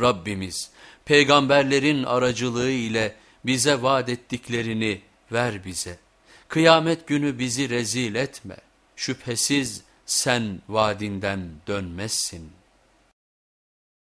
Rabbimiz peygamberlerin aracılığı ile bize vaat ettiklerini ver bize. Kıyamet günü bizi rezil etme. Şüphesiz sen vaadinden dönmezsin.''